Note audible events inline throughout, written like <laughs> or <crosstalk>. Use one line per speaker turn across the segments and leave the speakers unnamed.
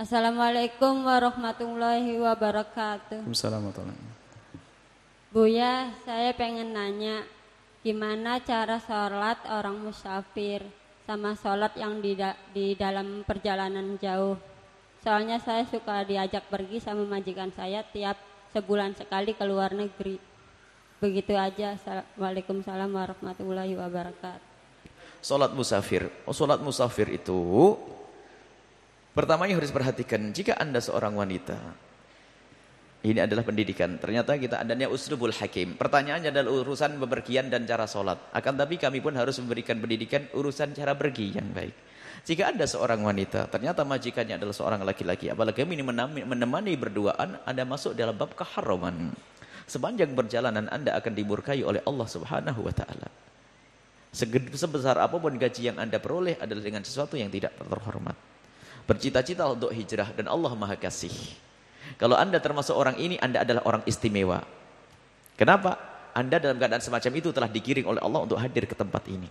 Assalamualaikum warahmatullahi wabarakatuh.
Assalamualaikum.
Buya, saya pengen nanya, gimana cara sholat orang musafir sama sholat yang di, da- di dalam perjalanan jauh? Soalnya saya suka diajak pergi sama majikan saya tiap sebulan sekali ke luar negeri. Begitu aja. Assalamualaikum warahmatullahi wabarakatuh.
Salat musafir. Oh, salat musafir itu pertama yang harus perhatikan jika Anda seorang wanita. Ini adalah pendidikan. Ternyata kita adanya uslubul hakim. Pertanyaannya adalah urusan bepergian dan cara sholat. Akan tapi kami pun harus memberikan pendidikan urusan cara pergi yang baik. Jika Anda seorang wanita, ternyata majikannya adalah seorang laki-laki. Apalagi ini menemani, menemani berduaan, Anda masuk dalam bab keharaman. Sepanjang perjalanan Anda akan dimurkai oleh Allah Subhanahu wa taala. Sebesar apa pun gaji yang Anda peroleh adalah dengan sesuatu yang tidak terhormat. Bercita-cita untuk hijrah dan Allah Maha Kasih. Kalau Anda termasuk orang ini, Anda adalah orang istimewa. Kenapa? Anda dalam keadaan semacam itu telah digiring oleh Allah untuk hadir ke tempat ini.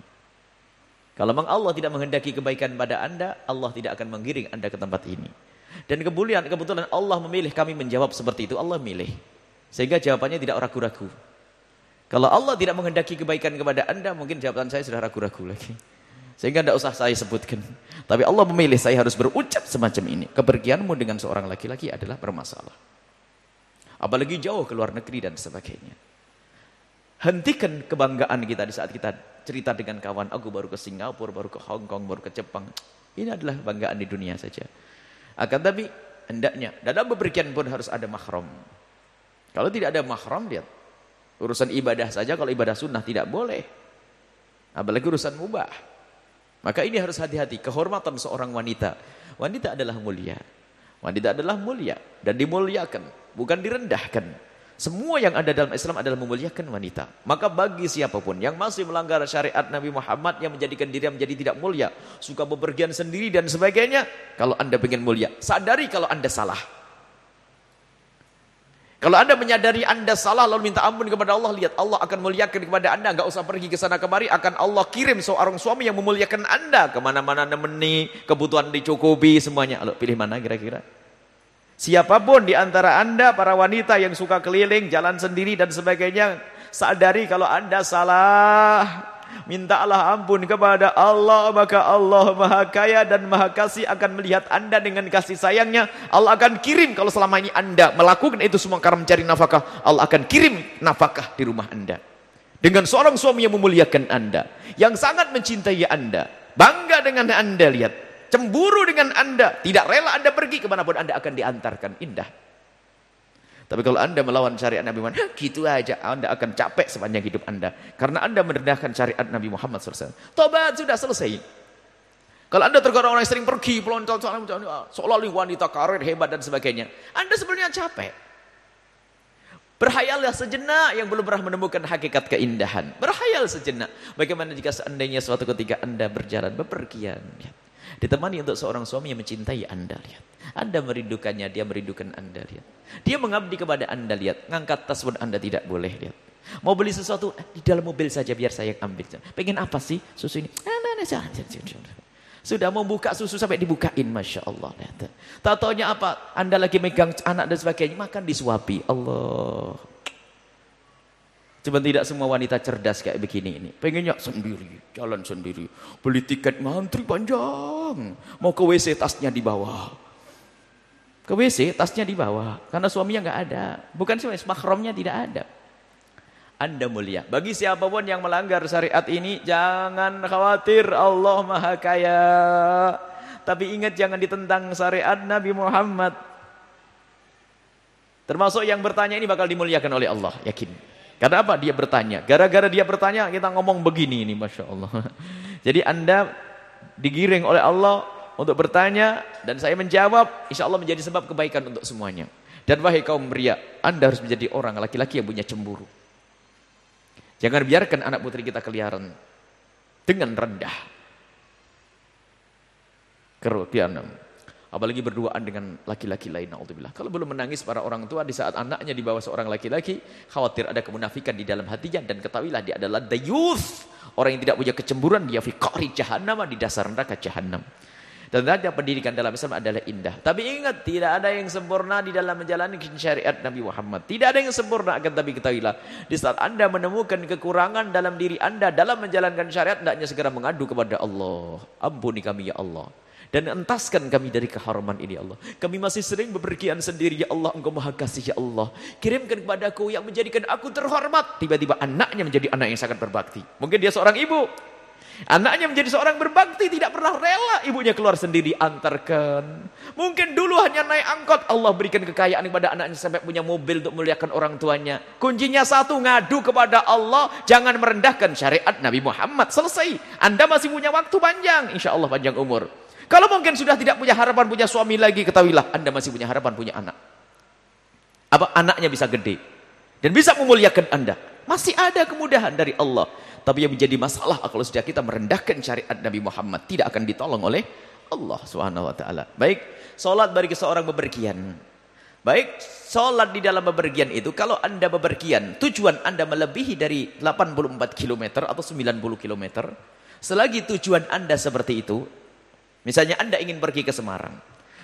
Kalau memang Allah tidak menghendaki kebaikan pada Anda, Allah tidak akan menggiring Anda ke tempat ini. Dan kemudian kebetulan Allah memilih kami menjawab seperti itu, Allah milih. Sehingga jawabannya tidak ragu-ragu. Kalau Allah tidak menghendaki kebaikan kepada anda, mungkin jawaban saya sudah ragu-ragu lagi. Sehingga tidak usah saya sebutkan. Tapi Allah memilih saya harus berucap semacam ini. Kepergianmu dengan seorang laki-laki adalah bermasalah. Apalagi jauh ke luar negeri dan sebagainya. Hentikan kebanggaan kita di saat kita cerita dengan kawan. Aku baru ke Singapura, baru ke Hong Kong, baru ke Jepang. Ini adalah banggaan di dunia saja. Akan tapi hendaknya dalam bepergian pun harus ada mahram. Kalau tidak ada mahram, lihat Urusan ibadah saja kalau ibadah sunnah tidak boleh. Apalagi urusan mubah. Maka ini harus hati-hati. Kehormatan seorang wanita. Wanita adalah mulia. Wanita adalah mulia. Dan dimuliakan. Bukan direndahkan. Semua yang ada dalam Islam adalah memuliakan wanita. Maka bagi siapa pun yang masih melanggar syariat Nabi Muhammad yang menjadikan diri menjadi tidak mulia. Suka bepergian sendiri dan sebagainya. Kalau anda ingin mulia. Sadari kalau anda salah. Kalau anda menyadari anda salah lalu minta ampun kepada Allah, lihat Allah akan muliakan kepada anda. Enggak usah pergi ke sana kemari, akan Allah kirim seorang suami yang memuliakan anda. Ke mana-mana nemeni, kebutuhan dicukupi semuanya. Lalu pilih mana kira-kira? Siapa pun di antara anda, para wanita yang suka keliling, jalan sendiri dan sebagainya. Sadari kalau anda salah. Mintalah ampun kepada Allah maka Allah maha kaya dan maha kasih akan melihat anda dengan kasih sayangnya. Allah akan kirim kalau selama ini anda melakukan itu semua karena mencari nafkah. Allah akan kirim nafkah di rumah anda. Dengan seorang suami yang memuliakan anda yang sangat mencintai anda bangga dengan anda lihat cemburu dengan anda tidak rela anda pergi ke mana pun anda akan diantarkan. Indah tapi kalau anda melawan syariat Nabi Muhammad, <laughs> gitu aja, anda akan capek sepanjang hidup anda. Karena anda merendahkan syariat Nabi Muhammad SAW. Tobat sudah selesai. Kalau anda terkadang orang yang sering pergi, seolah-olah wanita karir hebat dan sebagainya. Anda sebenarnya capek. Berhayallah sejenak yang belum pernah menemukan hakikat keindahan. Berhayal sejenak. Bagaimana jika seandainya suatu ketika anda berjalan, bepergian. Ditemani untuk seorang suami yang mencintai anda. Lihat. Anda merindukannya, dia merindukan anda. Lihat. Dia mengabdi kepada anda. Lihat. Ngangkat tas pun anda tidak boleh. Lihat. Mau beli sesuatu, eh, di dalam mobil saja biar saya ambil. Pengen apa sih susu ini? Sudah mau buka susu sampai dibukain. Masya Allah. Lihat. Tak taunya apa? Anda lagi megang anak dan sebagainya. Makan disuapi. Allah. Cuma tidak semua wanita cerdas kayak begini ini. Pengennya sendiri, jalan sendiri. Beli tiket mantri panjang. Mau ke WC tasnya di bawah. Ke WC tasnya di bawah. Karena suaminya nggak ada. Bukan suami, mahramnya tidak ada. Anda mulia. Bagi siapa pun yang melanggar syariat ini, jangan khawatir Allah maha kaya. Tapi ingat jangan ditentang syariat Nabi Muhammad. Termasuk yang bertanya ini bakal dimuliakan oleh Allah, yakin. Karena apa? Dia bertanya. Gara-gara dia bertanya, kita ngomong begini ini, Masya Allah. <laughs> Jadi anda digiring oleh Allah untuk bertanya, dan saya menjawab, insya Allah menjadi sebab kebaikan untuk semuanya. Dan wahai kaum pria, anda harus menjadi orang laki-laki yang punya cemburu. Jangan biarkan anak putri kita keliaran dengan rendah. Kerugian. Apalagi berduaan dengan laki-laki lain. Kalau belum menangis para orang tua di saat anaknya di bawah seorang laki-laki, khawatir ada kemunafikan di dalam hatinya dan ketahuilah dia adalah the youth. Orang yang tidak punya kecemburuan dia fi qari jahannam di dasar neraka jahannam. Dan ada pendidikan dalam Islam adalah indah. Tapi ingat, tidak ada yang sempurna di dalam menjalani syariat Nabi Muhammad. Tidak ada yang sempurna, akan tapi ketahuilah. Di saat anda menemukan kekurangan dalam diri anda dalam menjalankan syariat, hendaknya segera mengadu kepada Allah. Ampuni kami ya Allah. Dan entaskan kami dari keharuman ini Allah. Kami masih sering bepergian sendiri ya Allah. Engkau maha kasih ya Allah. Kirimkan kepadaku yang menjadikan aku terhormat. Tiba-tiba anaknya menjadi anak yang sangat berbakti. Mungkin dia seorang ibu. Anaknya menjadi seorang berbakti, tidak pernah rela ibunya keluar sendiri antarkan. Mungkin dulu hanya naik angkot, Allah berikan kekayaan kepada anaknya sampai punya mobil untuk muliakan orang tuanya. Kuncinya satu, ngadu kepada Allah, jangan merendahkan syariat Nabi Muhammad. Selesai. Anda masih punya waktu panjang, insya Allah panjang umur. Kalau mungkin sudah tidak punya harapan punya suami lagi, ketahuilah Anda masih punya harapan punya anak. Apa anaknya bisa gede dan bisa memuliakan Anda. Masih ada kemudahan dari Allah. Tapi yang menjadi masalah kalau sudah kita merendahkan syariat Nabi Muhammad tidak akan ditolong oleh Allah Subhanahu wa taala. Baik, salat bagi seorang bepergian. Baik, salat di dalam bepergian itu kalau Anda bepergian, tujuan Anda melebihi dari 84 km atau 90 km, selagi tujuan Anda seperti itu, misalnya Anda ingin pergi ke Semarang,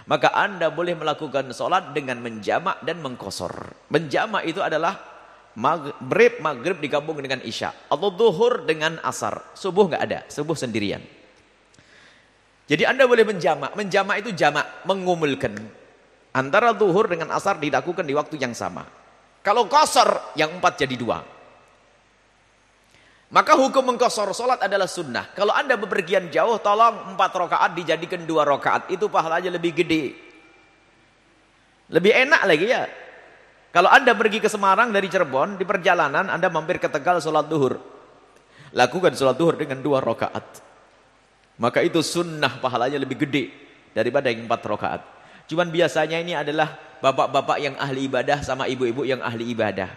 maka Anda boleh melakukan salat dengan menjamak dan mengkosor. Menjamak itu adalah Maghrib, maghrib digabung dengan isya. Atau duhur dengan asar. Subuh nggak ada, subuh sendirian. Jadi anda boleh menjamak. Menjamak itu jamak, mengumulkan. Antara duhur dengan asar dilakukan di waktu yang sama. Kalau kosor, yang empat jadi dua. Maka hukum mengkosor solat adalah sunnah. Kalau anda bepergian jauh, tolong empat rakaat dijadikan dua rakaat. Itu pahalanya lebih gede. Lebih enak lagi ya. Kalau anda pergi ke Semarang dari Cirebon, di perjalanan anda mampir ke Tegal sholat duhur. Lakukan sholat duhur dengan dua rakaat. Maka itu sunnah pahalanya lebih gede daripada yang empat rakaat. Cuman biasanya ini adalah bapak-bapak yang ahli ibadah sama ibu-ibu yang ahli ibadah.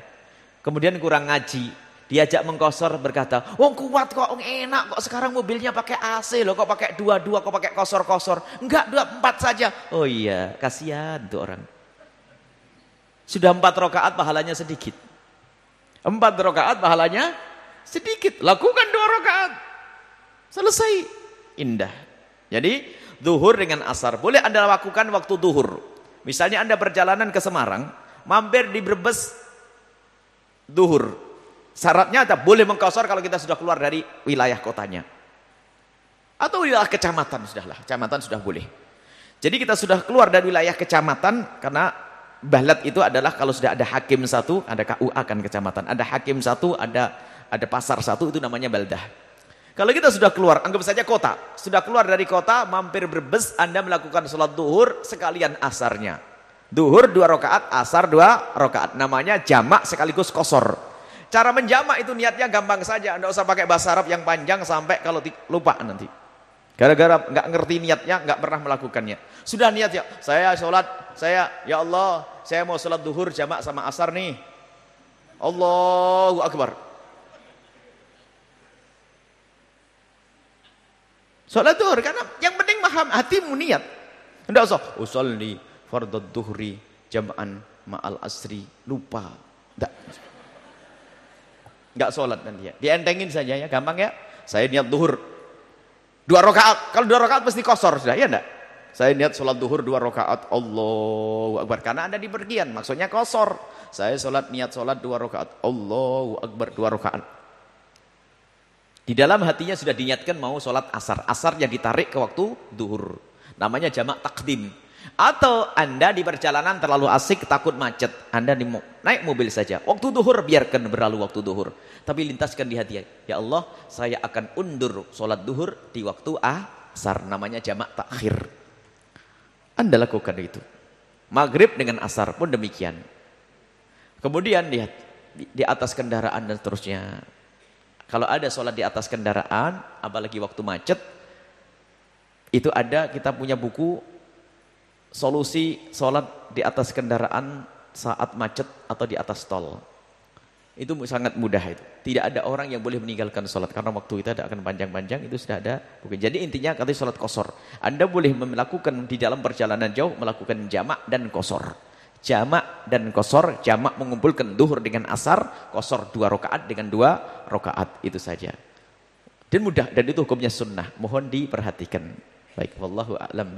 Kemudian kurang ngaji. Diajak mengkosor berkata, "Wong kuat kok, wong enak kok sekarang mobilnya pakai AC loh, kok pakai dua-dua, kok pakai kosor-kosor." Enggak, dua empat saja. Oh iya, kasihan tuh orang. Sudah empat rokaat pahalanya sedikit. Empat rokaat pahalanya sedikit. Lakukan dua rokaat. Selesai. Indah. Jadi duhur dengan asar. Boleh anda lakukan waktu duhur. Misalnya anda perjalanan ke Semarang. Mampir di Brebes duhur. Syaratnya ada boleh mengkosor kalau kita sudah keluar dari wilayah kotanya. Atau wilayah kecamatan sudahlah. Kecamatan sudah boleh. Jadi kita sudah keluar dari wilayah kecamatan karena Bahlat itu adalah kalau sudah ada hakim satu, ada KUA kan kecamatan. Ada hakim satu, ada ada pasar satu, itu namanya baldah. Kalau kita sudah keluar, anggap saja kota. Sudah keluar dari kota, mampir berbes, Anda melakukan sholat duhur sekalian asarnya. Duhur dua rakaat, asar dua rakaat. Namanya jamak sekaligus kosor. Cara menjamak itu niatnya gampang saja. Anda usah pakai bahasa Arab yang panjang sampai kalau lupa nanti. Gara-gara nggak ngerti niatnya, nggak pernah melakukannya. Sudah niat ya, saya sholat, saya ya Allah, saya mau sholat duhur jamak sama asar nih. Allahu Akbar. Sholat duhur, karena yang penting paham hatimu niat. Tidak usah, usolli fardad duhri jam'an ma'al asri. Lupa. Tidak. Enggak sholat nanti ya. Dientengin saja ya, gampang ya. Saya niat duhur, Dua rakaat. Kalau dua rakaat pasti kosor sudah, ya enggak? Saya niat sholat duhur dua rakaat. Allahu Akbar. Karena ada di pergian, maksudnya kosor. Saya sholat niat sholat dua rakaat. Allahu Akbar dua rakaat. Di dalam hatinya sudah diniatkan mau sholat asar. Asar yang ditarik ke waktu duhur. Namanya jamak takdim. Atau Anda di perjalanan terlalu asik, takut macet. Anda naik mobil saja. Waktu duhur, biarkan berlalu waktu duhur. Tapi lintaskan di hati, ya Allah, saya akan undur sholat duhur di waktu asar. Namanya jamak takhir. Anda lakukan itu. Maghrib dengan asar pun demikian. Kemudian lihat, di atas kendaraan dan seterusnya. Kalau ada sholat di atas kendaraan, apalagi waktu macet, itu ada, kita punya buku, solusi sholat di atas kendaraan saat macet atau di atas tol. Itu sangat mudah itu. Tidak ada orang yang boleh meninggalkan sholat. Karena waktu kita tidak akan panjang-panjang, itu sudah ada. Bukan. Jadi intinya katanya sholat kosor. Anda boleh melakukan di dalam perjalanan jauh, melakukan jamak dan kosor. Jamak dan kosor, jamak mengumpulkan duhur dengan asar, kosor dua rakaat dengan dua rakaat Itu saja. Dan mudah, dan itu hukumnya sunnah. Mohon diperhatikan. Baik, wallahu a'lam.